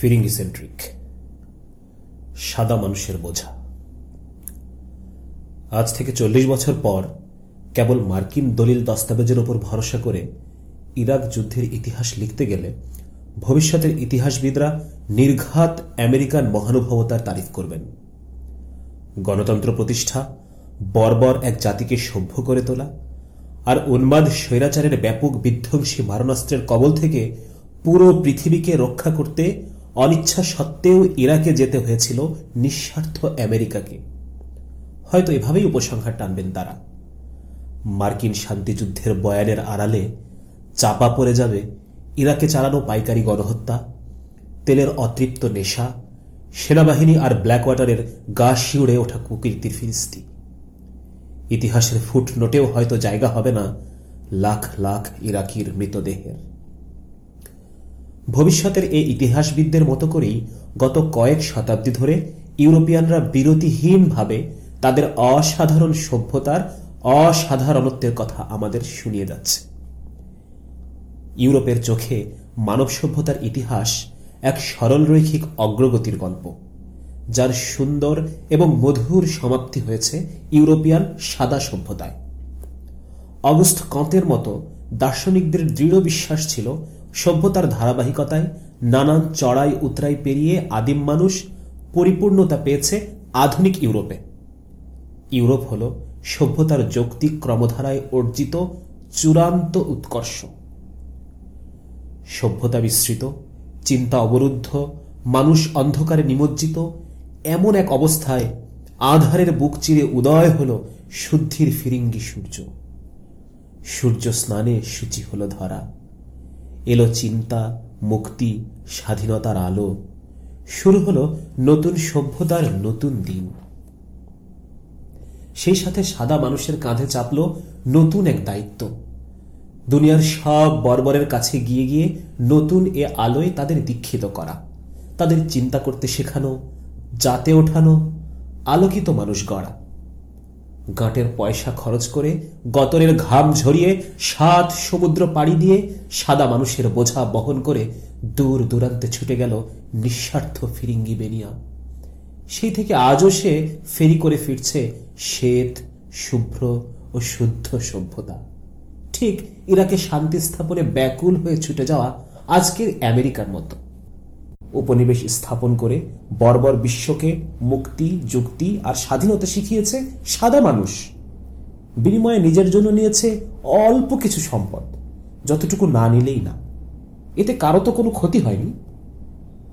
ফিরিঙ্গি centric. সাদা মানুষের বোঝা। আজ থেকে চল্লিশ বছর পর কেবল মার্কিন দলিল দস্তাবেজের ওপর ভরসা করে ইরাক যুদ্ধের ইতিহাস লিখতে গেলে ভবিষ্যতের ইতিহাসবিদরা নির্ঘাত আমেরিকান মহানুভবতার তারিফ করবেন। গণতন্ত্র প্রতিষ্ঠা বর্বর এক জাতিকে সভ্য করে তোলা আর উন্মাদ স্বৈরাচারের ব্যাপক বিধ্বংসী মারণাস্ত্রের কবল থেকে পুরো পৃথিবীকে রক্ষা করতে অনিচ্ছা সত্ত্বেও ইরাকে যেতে হয়েছিল নিঃস্বার্থ আমেরিকাকে। হয়তো এভাবেই উপসংহার টানবেন তারা। মার্কিন শান্তিযুদ্ধের বয়ানের আড়ালে চাপা পড়ে যাবে ইরাকে চালানো পাইকারি গণহত্যা, তেলের অতৃপ্ত নেশা, সেনাবাহিনী আর ব্ল্যাক ওয়াটারের গা শিউড়ে ওঠা কুকীর্তির ফিরিস্তি। ইতিহাসের ফুটনোটেও হয়তো জায়গা হবে না লাখ লাখ ইরাকির মৃতদেহের। ভবিষ্যতের এই ইতিহাসবিদদের মতো করেই গত কয়েক শতাব্দী ধরে ইউরোপিয়ানরা বিরতিহীনভাবে তাদের অসাধারণ সভ্যতার অসাধারণত্বের কথা আমাদের শুনিয়ে যাচ্ছে। ইউরোপের চোখে মানব সভ্যতার ইতিহাস এক সরলরৈখিক অগ্রগতির গল্প, যার সুন্দর এবং মধুর সমাপ্তি হয়েছে ইউরোপিয়ান সাদা সভ্যতায়। অগস্ট কন্তের মতো দার্শনিকদের দৃঢ় বিশ্বাস ছিল সভ্যতার ধারাবাহিকতায় নানান চড়াই উতরাই পেরিয়ে আদিম মানুষ পরিপূর্ণতা পেয়েছে আধুনিক ইউরোপে। ইউরোপ হল সভ্যতার যৌক্তিক ক্রমধারায় অর্জিত চূড়ান্ত উৎকর্ষ। সভ্যতা বিস্তৃত, চিন্তা অবরুদ্ধ, মানুষ অন্ধকারে নিমজ্জিত, এমন এক অবস্থায় আধারের বুক চিরে উদয় হল শুদ্ধির ফিরিঙ্গি সূর্য। সূর্য স্নানে সূচি হল ধরা। এলো চিন্তা, মুক্তি, স্বাধীনতার আলো। শুরু হল নতুন সভ্যতার নতুন দিন। সেই সাথে সাদা মানুষের কাঁধে চাপল নতুন এক দায়িত্ব। দুনিয়ার সব বর্বরের কাছে গিয়ে গিয়ে নতুন এ আলোয় তাদের দীক্ষিত করা, তাদের চিন্তা করতে শেখানো, জাতে ওঠানো, আলোকিত মানুষ গড়া। গাঁটের পয়সা খরচ করে গতরের ঘাম ঝরিয়ে সাত সমুদ্র পাড়ি দিয়ে সাদা মানুষের বোঝা বহন করে দূর দূরান্তে ছুটে গেল নিঃস্বার্থ ফিরিঙ্গি বেনিয়া। সেই থেকে আজও সে ফেরি করে ফিরছে শ্বেত, শুভ্র ও শুদ্ধ সভ্যতা। ঠিক ইরাকে শান্তি স্থাপনে ব্যাকুল হয়ে ছুটে যাওয়া আজকের আমেরিকার মতো। উপনিবেশ স্থাপন করে বর্বর বিশ্বকে মুক্তি, যুক্তি আর স্বাধীনতা শিখিয়েছে সাদা মানুষ। বিনিময়ে নিজের জন্য নিয়েছে অল্প কিছু সম্পদ, যতটুকু না নিলেই না। এতে কারও তো কোনো ক্ষতি হয়নি।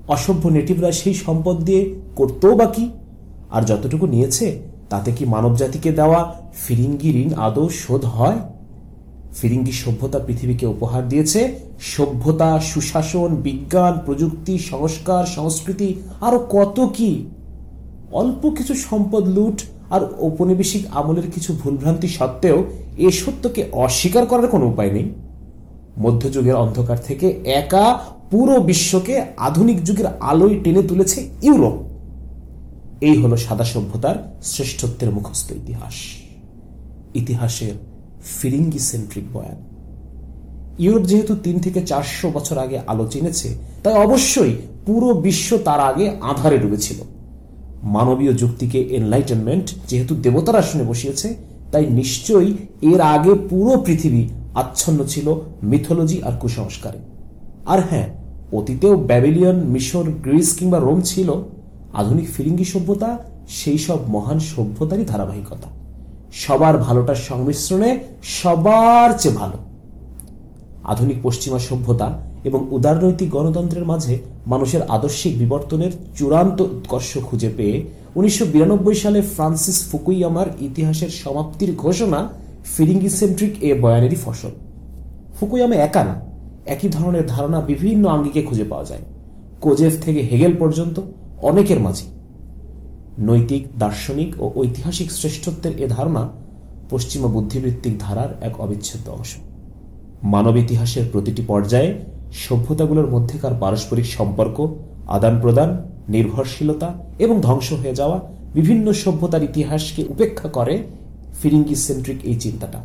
অসভ্য নেটিভরা সেই সম্পদ দিয়ে করতেও বাকি, আর যতটুকু নিয়েছে তাতে কি মানবজাতিকে দেওয়া ফিরিঙ্গি ঋণ আদৌ শোধ হয়? ফিরিঙ্গি সভ্যতা পৃথিবীকে উপহার দিয়েছে। সভ্যতা, সুশাসন, বিজ্ঞান, প্রযুক্তি, সংস্কার, সংস্কৃতি, আরও কত কি? অল্প কিছু সম্পদ লুট আর ঔপনিবেশিক আমলের কিছু ভুলভ্রান্তি সত্ত্বেও এ সত্যকে অস্বীকার করার কোনো উপায় নেই। মধ্যযুগের অন্ধকার থেকে একা পুরো বিশ্বকে আধুনিক যুগের আলোয় টেনে তুলেছে ইউরোপ। এই হলো সাদা সভ্যতার শ্রেষ্ঠত্বের মুখস্থ ইতিহাস। ইতিহাসের ফিরিঙ্গি সেন্ট্রিক বয়ান। ইউরোপ যেহেতু তিন থেকে চারশো বছর আগে আলো চিনেছে, তাই অবশ্যই পুরো বিশ্ব তার আগে আধারে ডুবেছিল। মানবীয় যুক্তিকে এনলাইটেনমেন্ট যেহেতু দেবতার আসনে বসিয়েছে, তাই নিশ্চয়ই এর আগে পুরো পৃথিবী আচ্ছন্ন ছিল মিথোলজি আর কুসংস্কারে। আর হ্যাঁ অতীতেও ব্যাবিলিয়ন মিশর, গ্রিস কিংবা রোম ছিল। আধুনিক ফিরিঙ্গি সভ্যতা, সেই সব মহান সভ্যতারই ধারাবাহিকতা। সবার ভালোটার সংমিশ্রণে সবার চেয়ে ভালো। আধুনিক পশ্চিমা সভ্যতা এবং উদারনৈতিক গণতন্ত্রের মাঝে মানুষের আদর্শিক বিবর্তনের চূড়ান্ত উৎকর্ষ খুঁজে পেয়ে উনিশশো বিরানব্বই সালে ফ্রান্সিস ফুকুইয়ামার ইতিহাসের সমাপ্তির ঘোষণা ফিরিঙ্গি সেন্ট্রিক এ বয়ানেরই ফসল। ফুকুইয়ামা একা না, একই ধরনের ধারণা বিভিন্ন আঙ্গিকে খুঁজে পাওয়া যায়। কোজেফ থেকে হেগেল পর্যন্ত অনেকের মাঝে। নৈতিক, দার্শনিক ও ঐতিহাসিক শ্রেষ্ঠত্বের এ ধারণা পশ্চিমা বুদ্ধিবৃত্তিক ধারার এক অবিচ্ছেদ্য অংশ। মানব ইতিহাসের প্রতিটি পর্যায়ে সভ্যতাগুলোর মধ্যেকার পারস্পরিক সম্পর্ক, আদান প্রদান, নির্ভরশীলতা এবং ধ্বংস হয়ে যাওয়া বিভিন্ন সভ্যতার ইতিহাসকে উপেক্ষা করে ফিরিঙ্গি সেন্ট্রিক এই চিন্তাটা।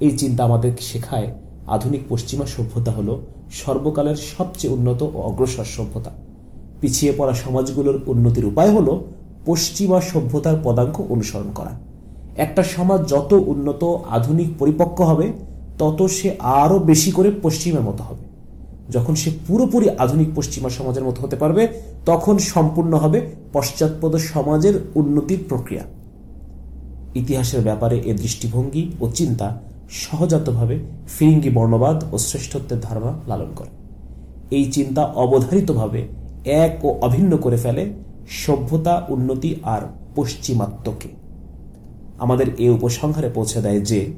এই চিন্তা আমাদের শেখায় আধুনিক পশ্চিমা সভ্যতা হল সর্বকালের সবচেয়ে উন্নত ও অগ্রসর সভ্যতা। পিছিয়ে পড়া সমাজগুলোর উন্নতির উপায় হল পশ্চিমা সভ্যতার পদাঙ্ক অনুসরণ করা। একটা সমাজ যত উন্নত, আধুনিক, পরিপক্ক হবে, তত সে আরও বেশি করে পশ্চিমের মতো হবে। যখন সে পুরোপুরি আধুনিক পশ্চিমা সমাজের মতো হতে পারবে, তখন সম্পূর্ণ হবে পশ্চাৎপদ সমাজের উন্নতির প্রক্রিয়া। ইতিহাসের ব্যাপারে এ দৃষ্টিভঙ্গি ও চিন্তা সহজাতভাবে ফিরিঙ্গি বর্ণবাদ ও শ্রেষ্ঠত্বের ধারণা লালন করে। এই চিন্তা অবধারিতভাবে এক ও অভিন্ন করে ফেলে সভ্যতা, উন্নতি আর পশ্চিমাত্মকে। আমাদের এ উপসংহারে পৌঁছে দেয় যে,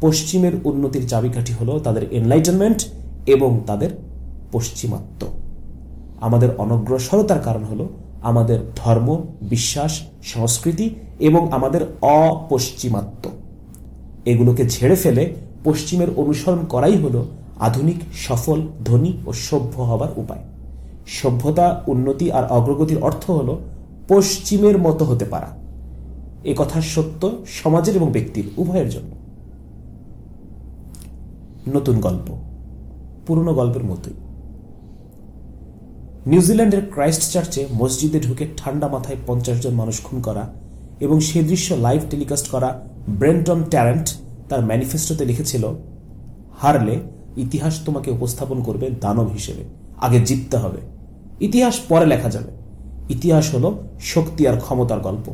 পশ্চিমের উন্নতির চাবিকাঠি হল তাদের এনলাইটেনমেন্ট এবং তাদের পশ্চিমাত্ম। আমাদের অনগ্রসরতার কারণ হল আমাদের ধর্ম, বিশ্বাস, সংস্কৃতি এবং আমাদের অপশ্চিমাত্ম। এগুলোকে ঝেড়ে ফেলে পশ্চিমের অনুসরণ করাই হল আধুনিক, সফল, ধনী ও সভ্য হবার উপায়। সভ্যতা, উন্নতি আর অগ্রগতির অর্থ হল পশ্চিমের মতো হতে পারা। এ কথা সত্য সমাজের এবং ব্যক্তির, উভয়ের জন্য। নতুন গল্প, পুরনো গল্পের মতোই। নিউজিল্যান্ডের ক্রাইস্ট চার্চে মসজিদে ঢুকে ঠান্ডা মাথায় পঞ্চাশ জন মানুষ খুন করা এবং সে দৃশ্য লাইভ টেলিকাস্ট করা ব্রেন্টন ট্যারেন্ট তার ম্যানিফেস্টোতে লিখেছিল, হারলে ইতিহাস তোমাকে উপস্থাপন করবে দানব হিসেবে, আগে জিততে হবে। ইতিহাস পরে লেখা যাবে। ইতিহাস হলো শক্তি আর ক্ষমতার গল্প।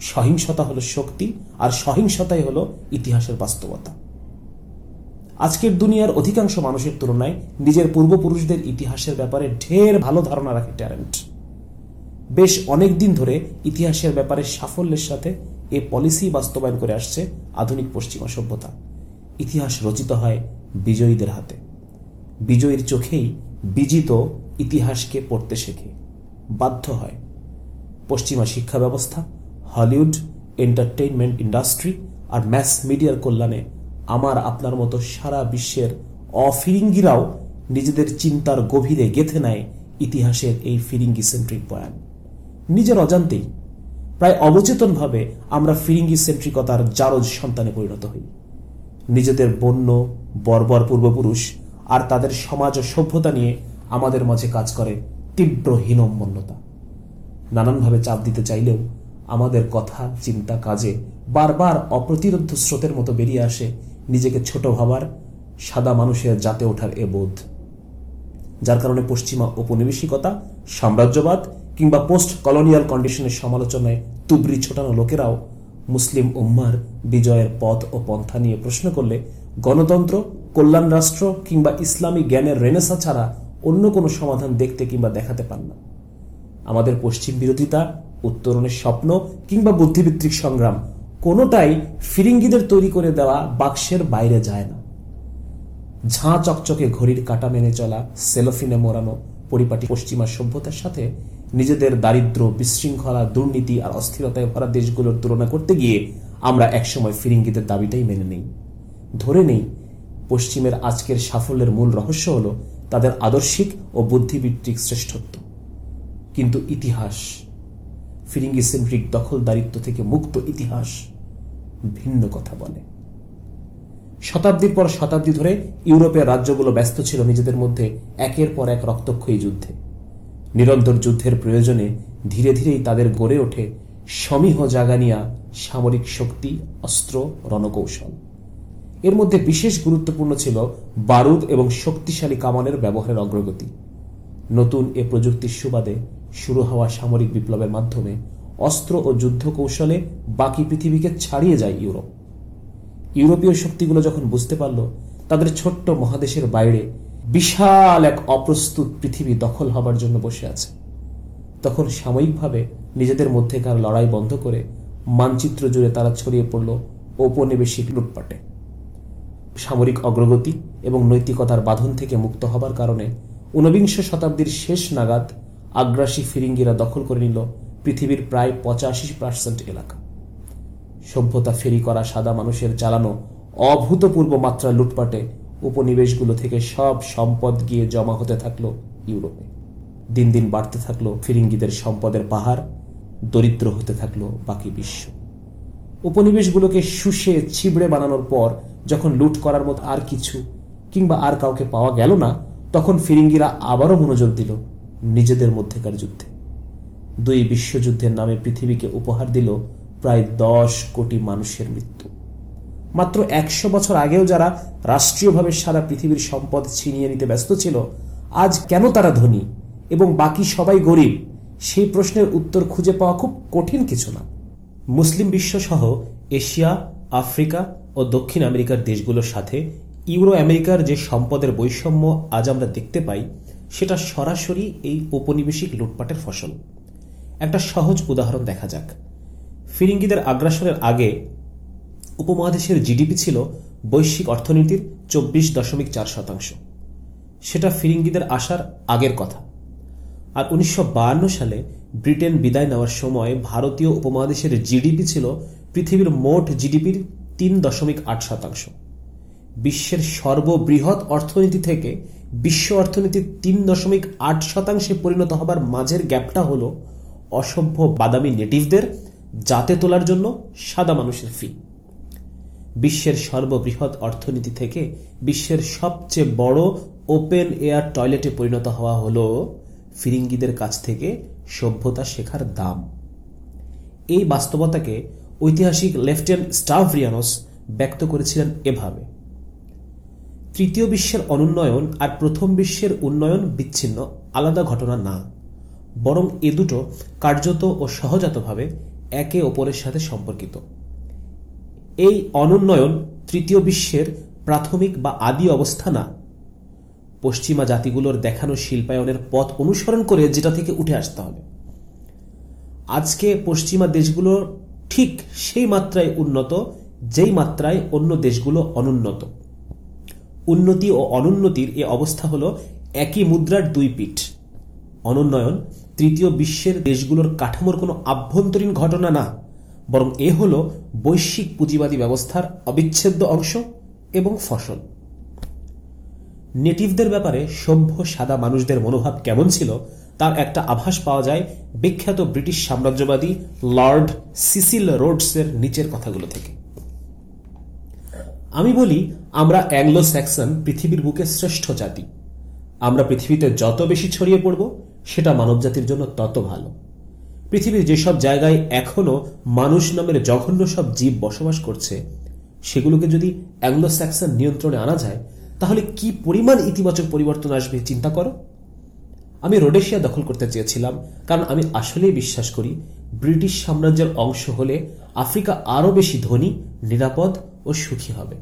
সহিংসতা হলো শক্তি আর সহিংসতাই হলো ইতিহাসের বাস্তবতা। আজকের দুনিয়ার অধিকাংশ মানুষের তুলনায় নিজের পূর্বপুরুষদের ইতিহাসের ব্যাপারে ঢের ভালো ধারণা রাখে ট্যালেন্ট। বেশ অনেক দিন ধরে ইতিহাসের ব্যাপারে সাফল্যের সাথে এ পলিসি বাস্তবায়ন করে আসছে আধুনিক পশ্চিমা সভ্যতা। ইতিহাস রচিত হয় বিজয়ীদের হাতে। বিজয়ীর চোখেই বিজিত ইতিহাসকে পড়তে শেখে। বাধ্য হয়। পশ্চিমা শিক্ষা ব্যবস্থা, হলিউড, এন্টারটেইনমেন্ট ইন্ডাস্ট্রি আর ম্যাস মিডিয়ার কল্যাণে আমার আপনার মতো সারা বিশ্বের অফিরিঙ্গিরাও নিজেদের চিন্তার গভীরে গেথে নেয় ইতিহাসের এই ফিরিঙ্গি সেন্ট্রিক বয়ান। নিজের অজান্তেই, প্রায় অবচেতনভাবে আমরা ফিরিঙ্গি সেন্ট্রিকতার জারজ সন্তানে পরিণত হই। নিজেদের বন্য, বর্বর পূর্বপুরুষ আর তাদের সমাজ ও সভ্যতা নিয়ে আমাদের মাঝে কাজ করে তীব্র হীনম্মন্যতা নানানভাবে চাপ দিতে চাইলেও আমাদের কথা, চিন্তা, কাজে বারবার অপ্রতিরোধ স্রোতের মতো বেরিয়ে আসে নিজেকে ছোট ভাবার, সাদা মানুষের জাতে ওঠার এ বোধ। যার কারণে পশ্চিমা ঔপনিবেশিকতা, সাম্রাজ্যবাদ কিংবা পোস্ট কলোনিয়াল কন্ডিশনের সমালোচনায় তুবরি ছোটানো লোকেরাও মুসলিম উম্মার বিজয়ের পথ ও পন্থা নিয়ে প্রশ্ন করলে গণতন্ত্র কল্যাণ রাষ্ট্র কিংবা ইসলামী জ্ঞানের রেনেসা ছাড়া অন্য কোনো সমাধান দেখতে কিংবা দেখাতে পান না। আমাদের পশ্চিম বিরোধিতা, উত্তরণের স্বপ্ন কিংবা বুদ্ধিভিত্তিক সংগ্রাম কোনোটাই ফিরিঙ্গিদের তৈরি করে দেওয়া বাক্সের বাইরে যায় না। ঝাঁ চকচকে ঘড়ির কাটা মেনে চলা, সেলোফিনে মোড়ানো পরিপাটি পশ্চিমা সভ্যতার সাথে নিজেদের দারিদ্র বিশৃঙ্খলা, দুর্নীতি আর অস্থিরতায় ভরা দেশগুলোর তুলনা করতে গিয়ে আমরা একসময় ফিরিঙ্গিদের দাবিটাই মেনে নেই। ধরে নেই পশ্চিমের আজকের সাফল্যের মূল রহস্য হল তাদের আদর্শিক ও বুদ্ধিভিত্তিক শ্রেষ্ঠত্ব। কিন্তু ইতিহাস ফিরিঙ্গি সেন্ট্রিক দখলদারিত্ব থেকে মুক্ত ইতিহাস ভিন্ন কথা বলে। শতাব্দীর পর শতাব্দী ধরে ইউরোপের রাজ্যগুলো ব্যস্ত ছিল নিজেদের মধ্যে একের পর এক রক্তক্ষয়ী যুদ্ধে। নিরন্তর যুদ্ধের প্রয়োজনে ধীরে ধীরেই তাদের গড়ে ওঠে সমীহ জাগানিয়া সামরিক শক্তি, অস্ত্র, রণকৌশল। এর মধ্যে বিশেষ গুরুত্বপূর্ণ ছিল বারুদ এবং শক্তিশালী কামানের ব্যবহারের অগ্রগতি। নতুন এ প্রযুক্তির সুবাদে শুরু হওয়া সামরিক বিপ্লবের মাধ্যমে অস্ত্র ও যুদ্ধ কৌশলে বাকি পৃথিবীকে ছাড়িয়ে যায় ইউরোপ। ইউরোপীয় শক্তিগুলো যখন বুঝতে পারল, তাদের ছোট্ট মহাদেশের বাইরে বিশাল এক অপ্রস্তুত পৃথিবী দখল হবার জন্য বসে আছে। তখন সাময়িকভাবে নিজেদের মধ্যেকার লড়াই বন্ধ করে মানচিত্র জুড়ে তারা ছড়িয়ে পড়ল ঔপনিবেশিক লুটপাটে। সামরিক অগ্রগতি এবং নৈতিকতার বাঁধন থেকে মুক্ত হবার কারণে ঊনবিংশ শতাব্দীর শেষ নাগাদ আগ্রাসী ফিরিঙ্গিরা দখল করে নিল পৃথিবীর প্রায় পঁচাশি পার্সেন্ট এলাকা। সভ্যতা ফেরি করা সাদা মানুষের চালানো অভূতপূর্ব মাত্রা লুটপাটে উপনিবেশগুলো থেকে সব সম্পদ গিয়ে জমা হতে থাকল ইউরোপে। দিন দিন বাড়তে থাকল ফিরিঙ্গিদের সম্পদের পাহাড়, দরিদ্র হতে থাকল বাকি বিশ্ব। উপনিবেশগুলোকে শুষে ছিবড়ে বানানোর পর যখন লুট করার মতো আর কিছু কিংবা আর কাউকে পাওয়া গেল না, তখন ফিরিঙ্গিরা আবারও মনোযোগ দিল নিজেদের মধ্যেকার যুদ্ধে। দুই বিশ্বযুদ্ধের নামে পৃথিবীকে উপহার দিল প্রায় দশ কোটি মানুষের মৃত্যু। মাত্র একশো বছর আগেও যারা রাষ্ট্রীয়ভাবে সারা পৃথিবীর সম্পদ ছিনিয়ে নিতে ব্যস্ত ছিল, আজ কেন তারা ধনী এবং বাকি সবাই গরিব, সেই প্রশ্নের উত্তর খুঁজে পাওয়া খুব কঠিন কিছু না। মুসলিম বিশ্ব সহ এশিয়া, আফ্রিকা ও দক্ষিণ আমেরিকার দেশগুলোর সাথে ইউরো আমেরিকার যে সম্পদের বৈষম্য আজ আমরা দেখতে পাই, সেটা সরাসরি এই ঔপনিবেশিক লুটপাটের ফসল। একটা সহজ উদাহরণ দেখা যাক। ফিরিঙ্গিদের আগ্রাসনের আগে উপমহাদেশের জিডিপি ছিল বৈশ্বিক অর্থনীতির চব্বিশ দশমিক চার শতাংশ। সেটা ফিরিঙ্গিদের আসার আগের কথা। আর উনিশশো বায়ান্ন সালে ব্রিটেন বিদায় নেওয়ার সময় ভারতীয় উপমহাদেশের জিডিপি ছিল পৃথিবীর মোট জিডিপির তিন দশমিক আট শতাংশ। বিশ্বের সর্ববৃহৎ অর্থনীতি থেকে বিশ্ব অর্থনীতির তিন দশমিক আট শতাংশে পরিণত হবার মাঝের গ্যাপটা হল অসভ্য বাদামি নেটিভদের জাতে তোলার জন্য সাদা মানুষের ফি বিশ্বের সর্ববৃহৎ অর্থনীতি থেকে বিশ্বের সবচেয়ে বড় ওপেন এয়ার টয়লেটে পরিণত হওয়া হল ফিরিঙ্গিদের কাছ থেকে সভ্যতা শেখার দাম। এই বাস্তবতাকে ঐতিহাসিক লেফটেন্ট স্টাভরিয়ানস ব্যক্ত করেছিলেন এভাবে। তৃতীয় বিশ্বের অনুন্নয়ন আর প্রথম বিশ্বের উন্নয়ন বিচ্ছিন্ন, আলাদা ঘটনা না। বরং এ দুটো কার্যত ও সহজাতভাবে একে অপরের সাথে সম্পর্কিত। এই অনুন্নয়ন তৃতীয় বিশ্বের প্রাথমিক বা আদি অবস্থা না। পশ্চিমা জাতিগুলোর দেখানো শিল্পায়নের পথ অনুসরণ করে যেটা থেকে উঠে আসতে হবে। আজকে পশ্চিমা দেশগুলো ঠিক সেই মাত্রায় উন্নত, যেই মাত্রায় অন্য দেশগুলো অনুন্নত। উন্নতি ও অনুন্নতির এ অবস্থা হল একই মুদ্রার দুই পিঠ। অনুন্নয়ন তৃতীয় বিশ্বের দেশগুলোর কাঠামোর কোনো আভ্যন্তরীণ ঘটনা না, বরং এ হল বৈশ্বিক পুঁজিবাদী ব্যবস্থার অবিচ্ছেদ্য অংশ এবং ফসল। নেটিভদের ব্যাপারে সভ্য, সাদা মানুষদের মনোভাব কেমন ছিল, তার একটা আভাস পাওয়া যায় বিখ্যাত ব্রিটিশ সাম্রাজ্যবাদী লর্ড সিসিল রোডসের নিচের কথাগুলো থেকে। আমি বলি, আমরা অ্যাংলো স্যাক্সন পৃথিবীর বুকে শ্রেষ্ঠ জাতি। আমরা পৃথিবীতে যত বেশি ছড়িয়ে পড়ব, সেটা মানবজাতির জন্য তত ভালো। পৃথিবীর যেসব জায়গায় এখনও মানুষ নামের জঘন্য সব জীব বসবাস করছে, সেগুলোকে যদি অ্যাংলো স্যাক্সন নিয়ন্ত্রণে আনা যায় তাহলে কি পরিমাণ ইতিবাচক পরিবর্তন আসবে, চিন্তা করো। আমি রোডেশিয়া দখল করতে চেয়েছিলাম, কারণ আমি আসলেই বিশ্বাস করি, ব্রিটিশ সাম্রাজ্যের অংশ হলে আফ্রিকা আরও বেশি ধনী, নিরাপদ ও সুখী হবে।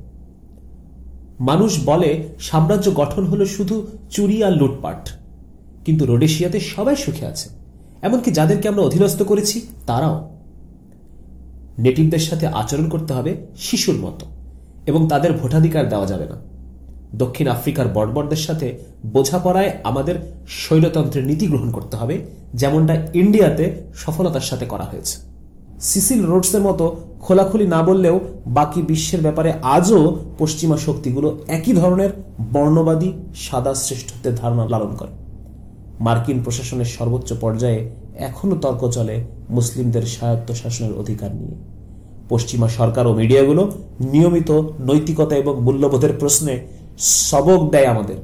মানুষ বলে, সাম্রাজ্য গঠন হলো শুধু চুরি আর লুটপাট। কিন্তু রোডেশিয়াতে সবাই সুখে আছে। এমনকি যাদেরকে আমরা অধীনস্থ করেছি, তারাও। নেটিভদের সাথে আচরণ করতে হবে শিশুর মতো, এবং তাদের ভোটাধিকার দেওয়া যাবে না। দক্ষিণ আফ্রিকার বর্বরদের সাথে বোঝাপড়ায় আমাদের শৈলতন্ত্রের নীতি গ্রহণ করতে হবে, যেমনটা ইন্ডিয়াতে সফলতার সাথে করা হয়েছে। সিসিল রোডসের মতো খোলাখুলি না বললেও বাকি বিশ্বের ব্যাপারে আজও পশ্চিমা শক্তিগুলো একই ধরনের বর্ণবাদী, সাদা শ্রেষ্ঠত্বের ধারণা লালন করে। মার্কিন প্রশাসনের সর্বোচ্চ পর্যায়ে এখনও তর্ক চলে মুসলিমদের স্বায়ত্ত শাসনের অধিকার নিয়ে। পশ্চিমা সরকার ও মিডিয়াগুলো নিয়মিত নৈতিকতা এবং মূল্যবোধের প্রশ্নে সবক দেয় আমাদের।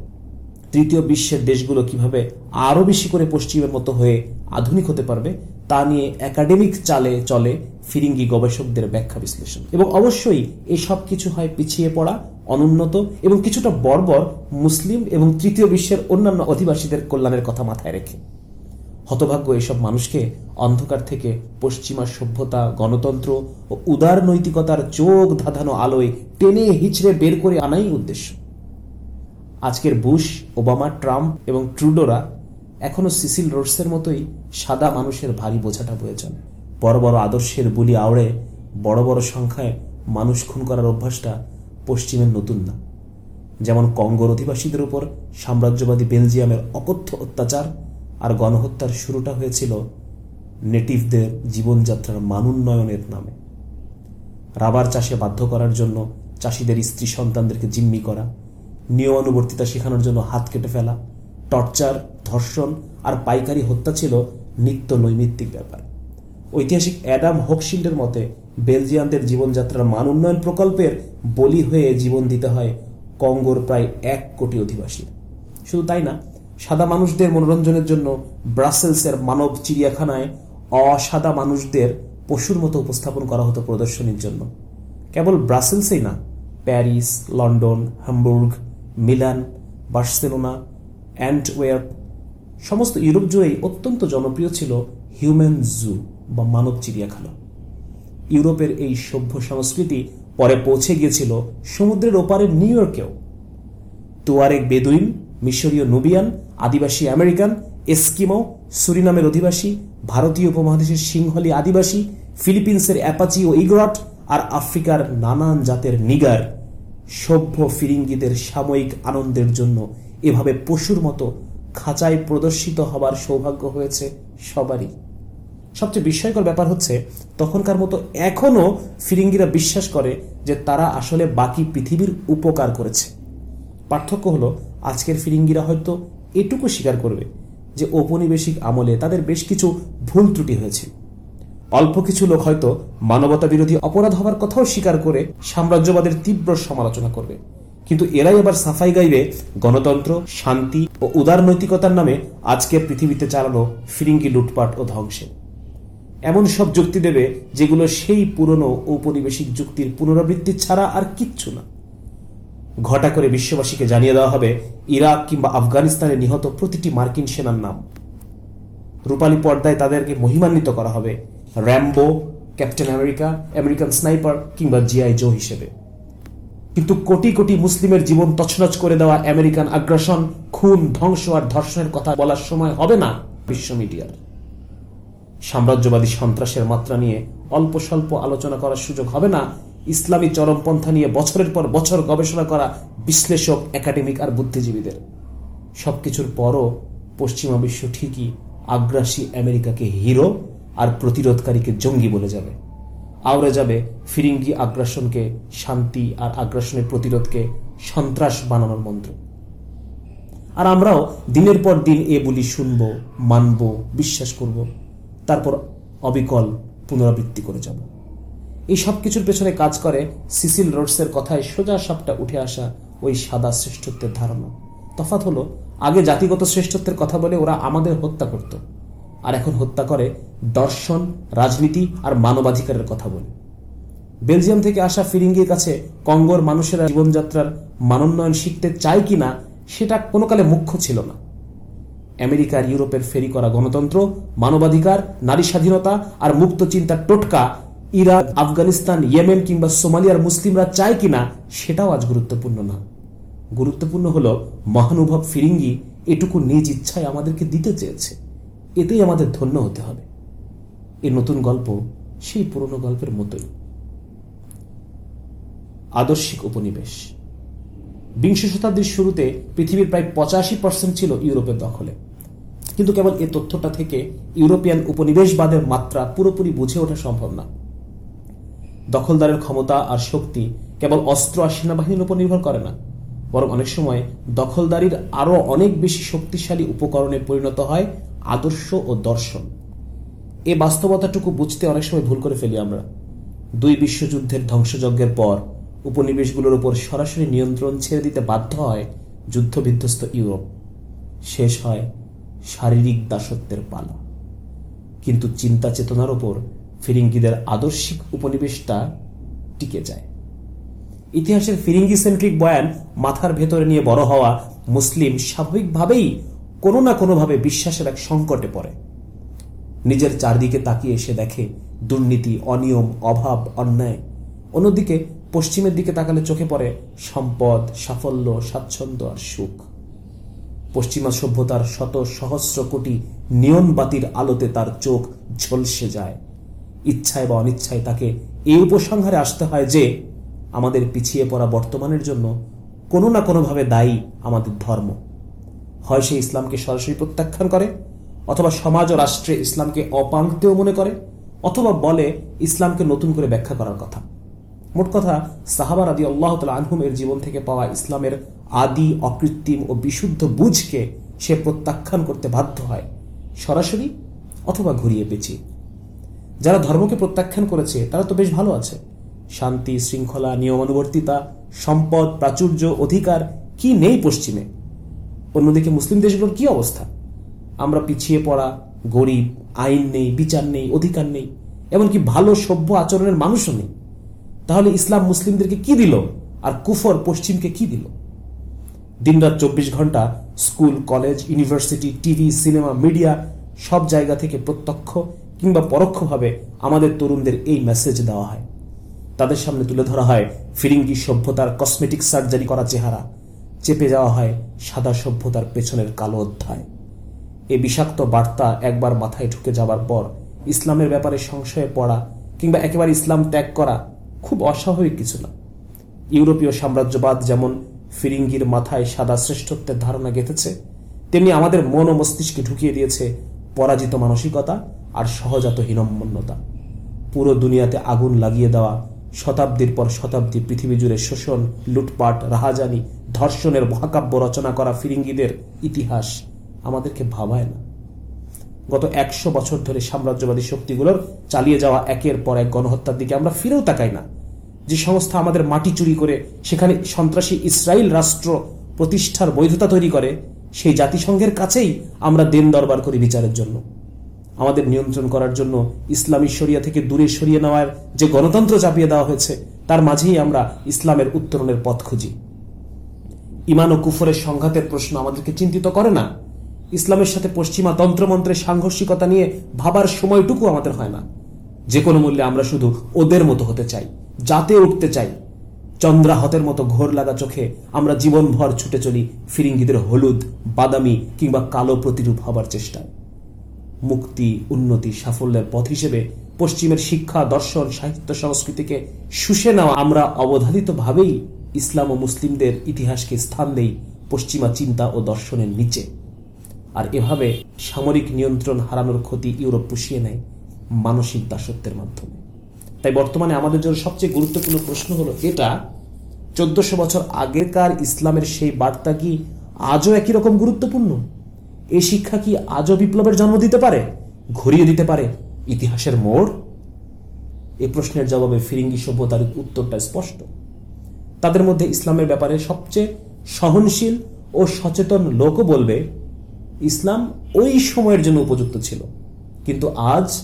তৃতীয় বিশ্বের দেশগুলো কীভাবে আরও বেশি করে পশ্চিমের মতো হয়ে আধুনিক হতে পারবে, তা নিয়ে একাডেমিক চালে চলে ফিরিঙ্গি গবেষকদের ব্যাখ্যা বিশ্লেষণ। এবং অবশ্যই এই সব কিছু হয় পিছিয়ে পড়া, অনুন্নত এবং কিছুটা বর্বর মুসলিম এবং তৃতীয় বিশ্বের অন্যান্য অধিবাসীদের কল্যাণের কথা মাথায় রেখে। হতভাগ্য এসব মানুষকে অন্ধকার থেকে পশ্চিমা সভ্যতা, গণতন্ত্র ও উদার নৈতিকতার চোখ ধাঁধানো আলোয় টেনে হিচড়ে বের করে আনাই উদ্দেশ্য। আজকের বুশ, ওবামা, ট্রাম্প এবং ট্রুডোরা এখনও সিসিল রোডসের মতোই সাদা মানুষের ভারী বোঝাটা বয়েছেন বড় বড় আদর্শের বুলি আওড়ে বড় বড় সংখ্যায় মানুষ খুন করার অভ্যাসটা পশ্চিমের নতুন না। যেমন কঙ্গোর অধিবাসীদের উপর সাম্রাজ্যবাদী বেলজিয়ামের অকথ্য অত্যাচার আর গণহত্যার শুরুটা হয়েছিল নেটিভদের জীবনযাত্রার মানোন্নয়নের নামে। রাবার চাষে বাধ্য করার জন্য চাষিদের স্ত্রী সন্তানদেরকে জিম্মি করা নিয়মানুবর্তিতা শেখানোর জন্য হাত কেটে ফেলা, টর্চার, ধর্ষণ আর পাইকারি হত্যা ছিল নিত্য নৈমিত্তিক ব্যাপার। ঐতিহাসিক অ্যাডাম হোকশিল্ডের মতে, বেলজিয়ানদের জীবনযাত্রার মান উন্নয়ন প্রকল্পের বলি হয়ে জীবন দিতে হয় কঙ্গোর প্রায় এক কোটি অধিবাসী শুধু তাই না, সাদা মানুষদের মনোরঞ্জনের জন্য ব্রাসেলসের মানব চিড়িয়াখানায় অসাদা মানুষদের পশুর মতো উপস্থাপন করা হতো প্রদর্শনীর জন্য। কেবল ব্রাসেলসেই না, Paris, London, Hamburg Milan, Barcelona Antwerp সমস্ত ইউরোপ জুড়েই অত্যন্ত জনপ্রিয় ছিল হিউম্যান জু বা মানব চিড়িয়াখানা। ইউরোপের এই সভ্য সংস্কৃতি পরে পৌঁছে গিয়েছিল সমুদ্রের ওপারের নিউ ইয়র্কেও। তুয়ারেক বেদুইন, মিশরীয় নুবিয়ান, আদিবাসী আমেরিকান, এস্কিমো, সুরিনামের অধিবাসী, ভারতীয় উপমহাদেশের সিংহলি আদিবাসী, ফিলিপিন্সের অ্যাপাচি ও ইগরট, আর আফ্রিকার নানান জাতের নিগার সভ্য ফিরিঙ্গিদের সাময়িক আনন্দের জন্য এভাবে পশুর মতো খাঁচায় প্রদর্শিত হবার সৌভাগ্য হয়েছে সবারই। সবচেয়ে বিস্ময়কর ব্যাপার হচ্ছে, তখনকার মতো এখনও ফিরিঙ্গিরা বিশ্বাস করে যে তারা আসলে বাকি পৃথিবীর উপকার করেছে। পার্থক্য হলো, আজকের ফিরিঙ্গিরা হয়তো এটুকু স্বীকার করবে যে ঔপনিবেশিক আমলে তাদের বেশ কিছু ভুল ত্রুটি হয়েছে। অল্প কিছু লোক হয়তো মানবতা বিরোধী অপরাধ হবার কথাও স্বীকার করে সাম্রাজ্যবাদের তীব্র সমালোচনা করবে। কিন্তু এরাই আবার সাফাই গাইবে গণতন্ত্র, শান্তি ও উদারনৈতিকতার নামে আজকে পৃথিবীতে চালানো ফিরিঙ্গি লুটপাট ও ধ্বংসে এমন সব যুক্তি দেবে যেগুলো সেই পুরনো ঔপনিবেশিক যুক্তির পুনরাবৃত্তি ছাড়া আর কিচ্ছু না। ঘটা করে বিশ্ববাসীকে জানিয়ে দেওয়া হবে, ইরাক কিংবা আফগানিস্তানে নিহত প্রতিটি মার্কিন সেনার নাম। রূপালী পর্দায় তাদেরকে মহিমান্বিত করা হবে। Rambo captain America American sniper কিংবা জিআই জো হিসেবে। কিন্তু কোটি কোটি মুসলিমের জীবন তছনছ করে দেওয়া আমেরিকান আগ্রাসন খুন, ধ্বংস আর ধর্ষণের কথা বলার সময় হবে না বিশ্ব মিডিয়ার। সাম্রাজ্যবাদী সন্ত্রাসের মাত্রা নিয়ে অল্প স্বল্প আলোচনা করার সুযোগ হবে না। ইসলামী চরমপন্থা নিয়ে বছরের পর বছর গবেষণা করা বিশ্লেষক, একাডেমিক আর বুদ্ধিজীবীদের। সবকিছুর পরও পশ্চিমা বিশ্ব ঠিকই আগ্রাসী আমেরিকাকে হিরো আর প্রতিরোধকারীকে জঙ্গি বলে যাবে। আওড়ে যাবে ফিরিঙ্গি আগ্রাসনকে, শান্তি আর আগ্রাসনের প্রতিরোধকে সন্ত্রাস বানানোর মন্ত্র। আর আমরাও দিনের পর দিন এ বলি শুনব, মানব, বিশ্বাস করব, তারপর অবিকল পুনরাবৃত্তি করে যাব। এই সব কিছুর পেছনে কাজ করে সিসিল রোডসের কথায় সোজা সাপটা উঠে আসা ওই সাদা শ্রেষ্ঠত্বের ধারণা। তফাৎ হলো, আগে জাতিগত শ্রেষ্ঠত্বের কথা বলে ওরা আমাদের হত্যা করত। আর এখন হত্যা করে দর্শন, রাজনীতি আর মানবাধিকারের কথা বলে। বেলজিয়াম থেকে আসা ফিরিঙ্গির কাছে কঙ্গোর মানুষেরা জীবনযাত্রার মানোন্নয়ন শিখতে চায় কিনা সেটা কোনো কালে মুখ্য ছিল না। আমেরিকার ইউরোপের ফেরি করা গণতন্ত্র, মানবাধিকার, নারী স্বাধীনতা আর মুক্ত চিন্তার টোটকা ইরাক, আফগানিস্তান, ইয়েমেন কিংবা সোমালিয়ার মুসলিমরা চায় কিনা সেটাও আজ গুরুত্বপূর্ণ না। গুরুত্বপূর্ণ হলো মহানুভব ফিরিঙ্গি এটুকু নিজ ইচ্ছায় আমাদেরকে দিতে চেয়েছে। এতেই আমাদের ধন্য হতে হবে। এ নতুন গল্প সেই পুরনো গল্পের মতোই। আদর্শিক উপনিবেশ। বিংশ শতাব্দীর শুরুতে পৃথিবীর প্রায় পঁচাশি পার্সেন্ট ছিল ইউরোপের দখলে। কিন্তু কেবল এ তথ্যটা থেকে ইউরোপিয়ান উপনিবেশবাদের মাত্রা পুরোপুরি বুঝে ওঠা সম্ভব না। দখলদারের ক্ষমতা আর শক্তি কেবল অস্ত্র আর সেনাবাহিনীর উপর নির্ভর করে না, বরং অনেক সময় দখলদারির আরও অনেক বেশি শক্তিশালী উপকরণে পরিণত হয় আদর্শ ও দর্শন। এ বাস্তবতাটুকু বুঝতে অনেক সময় ভুল করে ফেলি আমরা। দুই বিশ্বযুদ্ধের ধ্বংসযজ্ঞের পর উপনিবেশগুলোর উপর সরাসরি নিয়ন্ত্রণ ছেড়ে দিতে বাধ্য হয় যুদ্ধবিধ্বস্ত ইউরোপ। শেষ হয় শারীরিক দাসত্বের পালা। কিন্তু চিন্তা চেতনার ওপর ফিরিঙ্গিদের আদর্শিক উপনিবেশটা টিকে যায়। ইতিহাসের ফিরিঙ্গি সেন্ট্রিক বয়ান মাথার ভেতরে নিয়ে বড় হওয়া মুসলিম স্বাভাবিকভাবেই কোনো না কোনোভাবে বিশ্বাসের এক সংকটে পড়ে। নিজের চারদিকে তাকিয়ে এসে দেখে দুর্নীতি, অনিয়ম, অভাব, অন্যায়, অন্যদিকে পশ্চিমের দিকে তাকালে চোখে পড়ে সম্পদ, সাফল্য, স্বাচ্ছন্দ্য আর সুখ। পশ্চিমা সভ্যতার শত সহস্র কোটি নিয়ন বাতির আলোতে তার চোখ ঝলসে যায়। ইচ্ছায় বা অনিচ্ছায় তাকে এই উপসংহারে আসতে হয় যে, আমাদের পিছিয়ে পড়া বর্তমানের জন্য কোনো না কোনোভাবে দায়ী আমাদের ধর্ম। হয় সে ইসলামকে সরাসরি প্রত্যাখ্যান করে, অথবা সমাজ ও রাষ্ট্রে ইসলামকে অপাঙ্ক্তেও মনে করে, অথবা বলে ইসলামকে নতুন করে ব্যাখ্যা করার কথা। মোট কথা সাহাবার আদি আল্লাহ তালা আনহুম এর জীবন থেকে পাওয়া ইসলামের আদি, অকৃত্রিম ও বিশুদ্ধ বুঝকে সে প্রত্যাখ্যান করতে বাধ্য হয়, সরাসরি অথবা ঘুরিয়ে পেঁচিয়ে। যারা ধর্মকে প্রত্যাখ্যান করেছে, তারা তো বেশ ভালো আছে। শান্তি, শৃঙ্খলা, নিয়মানুবর্তিতা, সম্পদ, প্রাচুর্য, অধিকার, কি নেই পশ্চিমে? অন্যদিকে মুসলিম দেশগুলোর কি অবস্থা? আমরা পিছিয়ে পড়া, গরিব, আইন নেই, বিচার নেই, অধিকার নেই, এমনকি ভালো, সভ্য আচরণের মানুষও নেই। তাহলে ইসলাম মুসলিমদেরকে কি দিল? আর কুফর পশ্চিমকে কি দিল? দিনরাত চব্বিশ ঘণ্টা school, college, university, TV, cinema, media সব জায়গা থেকে প্রত্যক্ষ কিংবা পরোক্ষভাবে আমাদের তরুণদের এই মেসেজ দেওয়া হয়। তাদের সামনে তুলে ধরা হয় ফিরিঙ্গি সভ্যতার কসমেটিক সার্জারি করা চেহারা। চেপে যাওয়া হয় সাদা সভ্যতার পেছনের কালো অধ্যায়। এ বিষাক্ত বার্তা একবার মাথায় ঢুকে যাবার পর ইসলামের ব্যাপারে সংশয়ে পড়া কিংবা একেবারে ইসলাম ত্যাগ করা খুব অস্বাভাবিক কিছু না। ইউরোপীয় সাম্রাজ্যবাদ যেমন ফিরিঙ্গির মাথায় সাদা শ্রেষ্ঠত্বের ধারণা গেঁথেছে, তেমনি আমাদের মন ও মস্তিষ্কে ঢুকিয়ে দিয়েছে পরাজিত মানসিকতা আর সহজাত হীনম্মন্যতা। পুরো দুনিয়াতে আগুন লাগিয়ে দেওয়া, শতাব্দীর পর শতাব্দী পৃথিবী জুড়ে শোষণ, লুটপাট, রাহাজানি ধর্ষণের মহাকাব্য রচনা করা ফিরিঙ্গিদের ইতিহাস আমাদেরকে ভাবায় না। গত একশো বছর ধরে সাম্রাজ্যবাদী শক্তিগুলোর চালিয়ে যাওয়া একের পর এক গণহত্যার দিকে আমরা ফিরেও তাকাই না। যে সংস্থা আমাদের মাটি চুরি করে, সেখানে সন্ত্রাসী ইসরায়েল রাষ্ট্র প্রতিষ্ঠার বৈধতা তৈরি করে, সেই জাতিসংঘের কাছেই আমরা দেন দরবার করি বিচারের জন্য। আমাদের নিয়ন্ত্রণ করার জন্য ইসলামী শরিয়া থেকে দূরে সরিয়ে নেওয়ার যে গণতন্ত্র চাপিয়ে দেওয়া হয়েছে, তার মাঝেই আমরা ইসলামের উত্তরণের পথ খুঁজি। ইমান ও কুফরের সংঘাতের প্রশ্ন আমাদেরকে চিন্তিত করে না। ইসলামের সাথে পশ্চিমা তন্ত্রমন্ত্রের সাংঘর্ষিকতা নিয়ে ভাবার সময়টুকু আমাদের হয় না। যে কোনো মূল্যে আমরা শুধু ওদের মতো হতে চাই, যাতে উঠতে চাই। চন্দ্রাহতের মতো ঘোর লাগা চোখে আমরা জীবনভর ছুটে চলি ফিরিঙ্গিদের হলুদ, বাদামি কিংবা কালো প্রতিরূপ হবার চেষ্টায়। মুক্তি, উন্নতি, সাফল্যের পথ হিসেবে পশ্চিমের শিক্ষা, দর্শন, সাহিত্য, সংস্কৃতিকে শুষে নেওয়া আমরা অবধারিতভাবেই ইসলাম ও মুসলিমদের ইতিহাসকে স্থান দেই পশ্চিমা চিন্তা ও দর্শনের নিচে। আর এভাবে সামরিক নিয়ন্ত্রণ হারানোর ক্ষতি ইউরোপ পুষিয়ে নেয় মানসিক দাসত্বের মাধ্যমে। তাই বর্তমানে আমাদের জন্য সবচেয়ে গুরুত্বপূর্ণ প্রশ্ন হলো এটা, চোদ্দশো বছর আগেকার ইসলামের সেই বার্তা কি আজও একই রকম গুরুত্বপূর্ণ? এই শিক্ষা কি আজও বিপ্লবের জন্ম দিতে পারে, ঘুরিয়ে দিতে পারে ইতিহাসের মোড়? এ প্রশ্নের জবাবে ফিরিঙ্গি সভ্যতার উত্তরটা স্পষ্ট। তাদের মধ্যে ইসলামের ব্যাপারে সবচেয়ে সহনশীল ও সচেতন লোকও বলবে, ইসলাম ওই সময়ের জন্য উপযুক্ত ছিল। কিন্তু আজ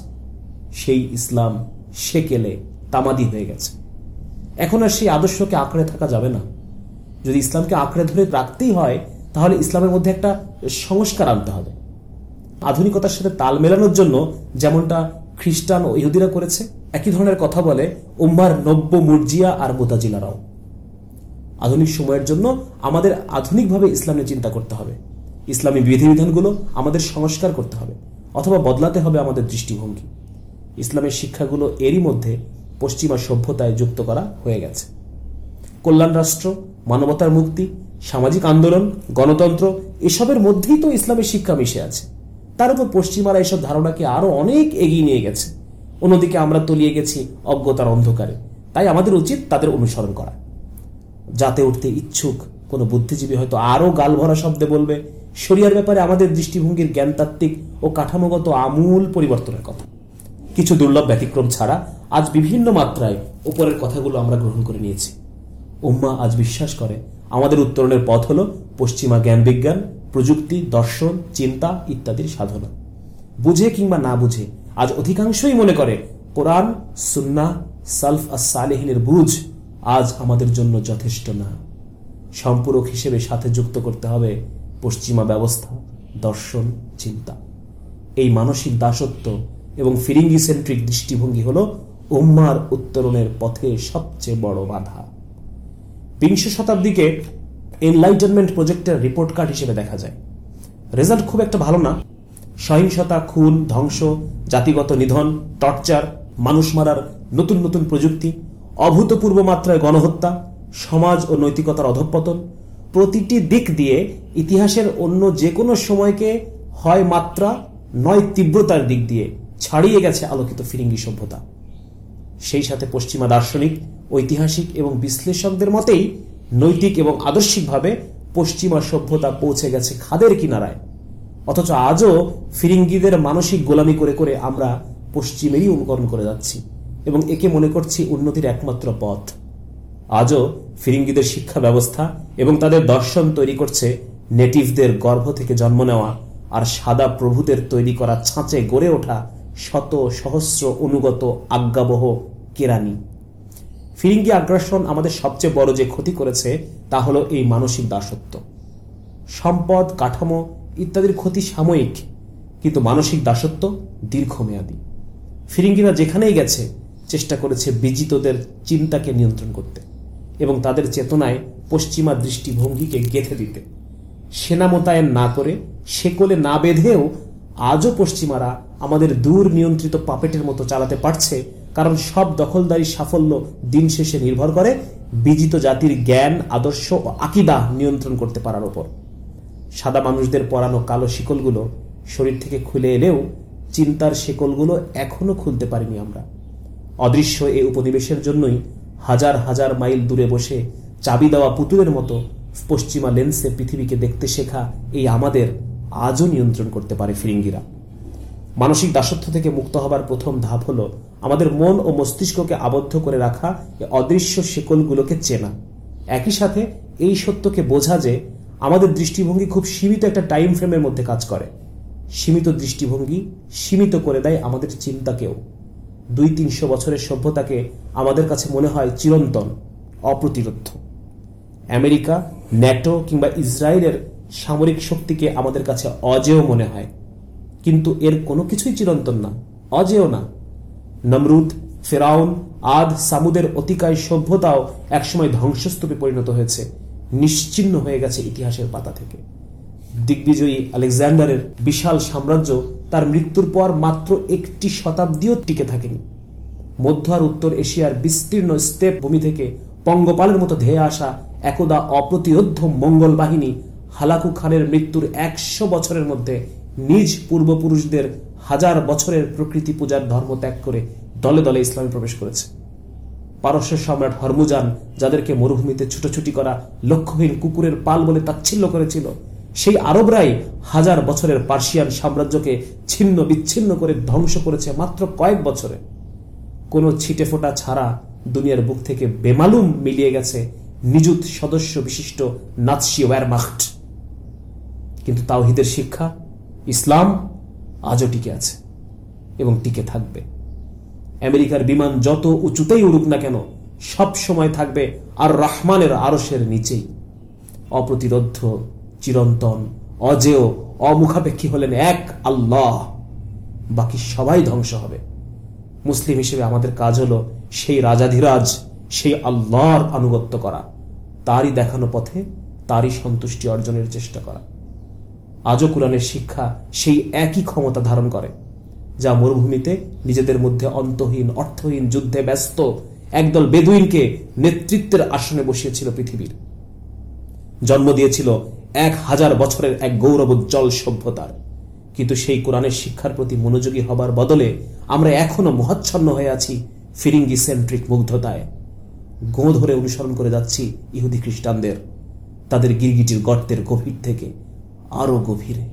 সেই ইসলাম সেকেলে তামাদি হয়ে গেছে। এখন আর সেই আদর্শকে আঁকড়ে থাকা যাবে না। যদি ইসলামকে আঁকড়ে ধরে রাখতেই হয়, তাহলে ইসলামের মধ্যে একটা সংস্কার আনতে হবে। আধুনিকতার সাথে তাল মেলানোর জন্য যেমনটা খ্রিস্টান ও ইহুদিরা করেছে, একই ধরনের কথা বলে উম্মার নব্য মুরজিয়া আর মোতাজিলারাও। আধুনিক সময়ের জন্য আমাদের আধুনিকভাবে ইসলামের চিন্তা করতে হবে। ইসলামী বিধিবিধানগুলো আমাদের সংস্কার করতে হবে, অথবা বদলাতে হবে আমাদের দৃষ্টিভঙ্গি। ইসলামের শিক্ষাগুলো এরই মধ্যে পশ্চিমা সভ্যতায় যুক্ত করা হয়ে গেছে। কল্যাণ রাষ্ট্র, মানবতার মুক্তি, সামাজিক আন্দোলন, গণতন্ত্র, এসবের মধ্যেই তো ইসলামের শিক্ষা মিশে আছে। তার উপর পশ্চিমারা এসব ধারণাকে আরও অনেক এগিয়ে নিয়ে গেছে। অন্যদিকে আমরা তলিয়ে গেছি অজ্ঞতার অন্ধকারে। তাই আমাদের উচিত তাদের অনুসরণ করা। যাতে উঠতে ইচ্ছুক। কোনো বুদ্ধিজীবী হয়তো আরও গাল ভরা শব্দে বলবে, শরিয়ার ব্যাপারে আমাদের দৃষ্টিভঙ্গির জ্ঞানতাত্ত্বিক ও কাঠামোগত আমূল পরিবর্তনের কথা। কিছু দুর্লভ ব্যতিক্রম ছাড়া আজ বিভিন্ন মাত্রায় উপরের কথাগুলো আমরা গ্রহণ করে নিয়েছি। উম্মা আজ বিশ্বাস করে, আমাদের উত্তরণের পথ হল পশ্চিমা জ্ঞান বিজ্ঞান প্রযুক্তি, দর্শন, চিন্তা ইত্যাদির সাধনা। বুঝে কিংবা না বুঝে, আজ অধিকাংশই মনে করে, কোরআন সুন্না সালফ সালেহিনের বুঝ আজ আমাদের জন্য যথেষ্ট না। সম্পূরক হিসেবে সাথে যুক্ত করতে হবে পশ্চিমা ব্যবস্থা, দর্শন, চিন্তা। এই মানসিক দাসত্ব এবং ফিরিঙ্গি সেন্ট্রিক দৃষ্টিভঙ্গি হল উম্মার উত্তরণের পথে সবচেয়ে বড় বাধা। বিংশ শতাব্দীকে এনলাইটেনমেন্ট প্রজেক্টের রিপোর্ট কার্ড হিসেবে দেখা যায়। রেজাল্ট খুব একটা ভালো না। সহিংসতা, খুন, ধ্বংস, জাতিগত নিধন টর্চার মানুষ মারার নতুন নতুন প্রযুক্তি অভূতপূর্ব মাত্রায় গণহত্যা, সমাজ ও নৈতিকতার অধঃপতন প্রতিটি দিক দিয়ে ইতিহাসের অন্য যে কোনো সময়কে হয় মাত্রা, নয় তীব্রতার দিক দিয়ে ছাড়িয়ে গেছে আলোকিত ফিরিঙ্গি সভ্যতা। সেই সাথে পশ্চিমা দার্শনিক, ঐতিহাসিক এবং বিশ্লেষকদের মতেই নৈতিক এবং আদর্শিকভাবে পশ্চিমা সভ্যতা পৌঁছে গেছে খাদের কিনারায়। অথচ আজও ফিরিঙ্গিদের মানসিক গোলামি করে করে আমরা পশ্চিমেরই অনুকরণ করে যাচ্ছি। এবং একে মনে করছি উন্নতির একমাত্র পথ। আজও ফিরিঙ্গিদের শিক্ষা ব্যবস্থা এবং তাদের দর্শন তৈরি করছে নেটিভদের গর্ভ থেকে জন্ম নেওয়া আর সাদা প্রভুদের তৈরি করা ছাঁচে গড়ে ওঠা শত সহস্র অনুগত আজ্ঞাবহ কেরানি। ফিরিঙ্গি আগ্রাসন আমাদের সবচেয়ে বড় যে ক্ষতি করেছে তা হলো এই মানসিক দাসত্ব। সম্পদ, কাঠামো ইত্যাদির ক্ষতি সাময়িক, কিন্তু মানসিক দাসত্ব দীর্ঘমেয়াদী। ফিরিঙ্গিরা যেখানেই গেছে চেষ্টা করেছে বিজিতদের চিন্তাকে নিয়ন্ত্রণ করতে এবং তাদের চেতনায় পশ্চিমা দৃষ্টিভঙ্গিকে গেঁথে দিতে। সেনা মোতায়েন না করে শেকলে না বেঁধেও আজও পশ্চিমারা আমাদের দূর নিয়ন্ত্রিত পাপেটের মতো চালাতে পারছে, কারণ সব দখলদারি সাফল্য দিন শেষে নির্ভর করে বিজিত জাতির জ্ঞান, আদর্শ ও আকিদা নিয়ন্ত্রণ করতে পারার ওপর। সাদা মানুষদের পরানো কালো শিকলগুলো শরীর থেকে খুলে এলেও চিন্তার শিকলগুলো এখনও খুলতে পারিনি আমরা। অদৃশ্য এই উপনিবেশের জন্যই হাজার হাজার মাইল দূরে বসে চাবি দেওয়া পুতুলের মতো পশ্চিমা লেন্সে পৃথিবীকে দেখতে শেখা এই আমাদের আজও নিয়ন্ত্রণ করতে পারে ফিরিঙ্গিরা। মানসিক দাসত্ব থেকে মুক্ত হবার প্রথম ধাপ হলো আমাদের মন ও মস্তিষ্ককে আবদ্ধ করে রাখা অদৃশ্য শিকলগুলোকে চেনা। একই সাথে এই সত্যকে বোঝা যে আমাদের দৃষ্টিভঙ্গি খুব সীমিত একটা টাইম ফ্রেমের মধ্যে কাজ করে। সীমিত দৃষ্টিভঙ্গি সীমিত করে দেয় আমাদের চিন্তাকেও। দুই তিনশো বছরের সভ্যতাকে আমাদের কাছে মনে হয় চিরন্তন অপ্রতিরোধ আমেরিকা, ন্যাটো কিংবা ইসরায়েলের সামরিক শক্তিকে আমাদের কাছে অজেয় মনে হয়। কিন্তু এর কোনো কিছুই চিরন্তন না, অজেয় না। নমরুদ, ফেরাউন, আদ, সামুদের অতিকায় সভ্যতাও একসময় ধ্বংসস্তূপে পরিণত হয়েছে নিশ্চিন্ন হয়ে গেছে ইতিহাসের পাতা থেকে। দিগ্বিজয়ী আলেকজান্ডারের বিশাল সাম্রাজ্য তার মৃত্যুর পর মাত্র একটি শতাব্দীও টিকে থাকেনি। মধ্য আর উত্তর এশিয়ার বিস্তীর্ণ স্টেপ ভূমি থেকে পঙ্গপালের মতো ধেয়ে আসা একদা অপ্রতিরোধ্য মঙ্গল বাহিনী হালাকু খানের মৃত্যুর একশো বছরের মধ্যে নিজ পূর্বপুরুষদের হাজার বছরের প্রকৃতি পূজার ধর্ম ত্যাগ করে দলে দলে ইসলামে প্রবেশ করেছে। পারস্য সম্রাট হরমুজান, যাদেরকে মরুভূমিতে ছুটোছুটি করা লক্ষ্যহীন কুকুরের পাল বলে তাচ্ছিল্য করেছিল সেই আরবরাই হাজার বছরের পার্সিয়ান সাম্রাজ্যকে ছিন্ন বিচ্ছিন্ন করে ধ্বংস করেছে মাত্র কয়েক বছরে। কোনো ছিটে ফোটা ছাড়া দুনিয়ার বুক থেকে বেমালুম মিলিয়ে গেছে নিযুত সদস্য বিশিষ্ট নাৎসি ওয়ারমাখট। কিন্তু তাওহিদের শিক্ষা, ইসলাম আজও টিকে আছে এবং টিকে থাকবে। আমেরিকার বিমান যত উঁচুতেই উড়ুক না কেন, সব সময় থাকবে আর রহমানের আরসের নিচেই। অপ্রতিরোধ চিরন্তন, অজেয়, অমুখাপেক্ষী হলেন এক আল্লাহ। বাকি সবাই ধ্বংস হবে। মুসলিম হিসেবে আমাদের কাজ হলো সেই রাজাধিরাজ, সেই আল্লাহর আনুগত্য করা। তারই দেখানো পথে তারই সন্তুষ্টি অর্জনের চেষ্টা করা। আজও কোরআনের শিক্ষা সেই একই ক্ষমতা ধারণ করে, যা মরুভূমিতে নিজেদের মধ্যে অন্তহীন, অর্থহীন যুদ্ধে ব্যস্ত একদল বেদুইনকে নেতৃত্বের আসনে বসিয়েছিল পৃথিবীর। জন্ম দিয়েছিল এক হাজার বছরের এক গৌরবোজ্জ্বল সভ্যতার। কিন্তু সেই কোরআনের শিক্ষার প্রতি মনোযোগী হবার বদলে আমরা এখনও মহাচ্ছন্ন হয়ে আছি ফিরিঙ্গি সেন্ট্রিক মুগ্ধতায়। গো ধরে অনুসরণ করে যাচ্ছি ইহুদি খ্রিস্টানদের, তাদের গিরগিটির গর্তের গভীর থেকে আরও গভীরে।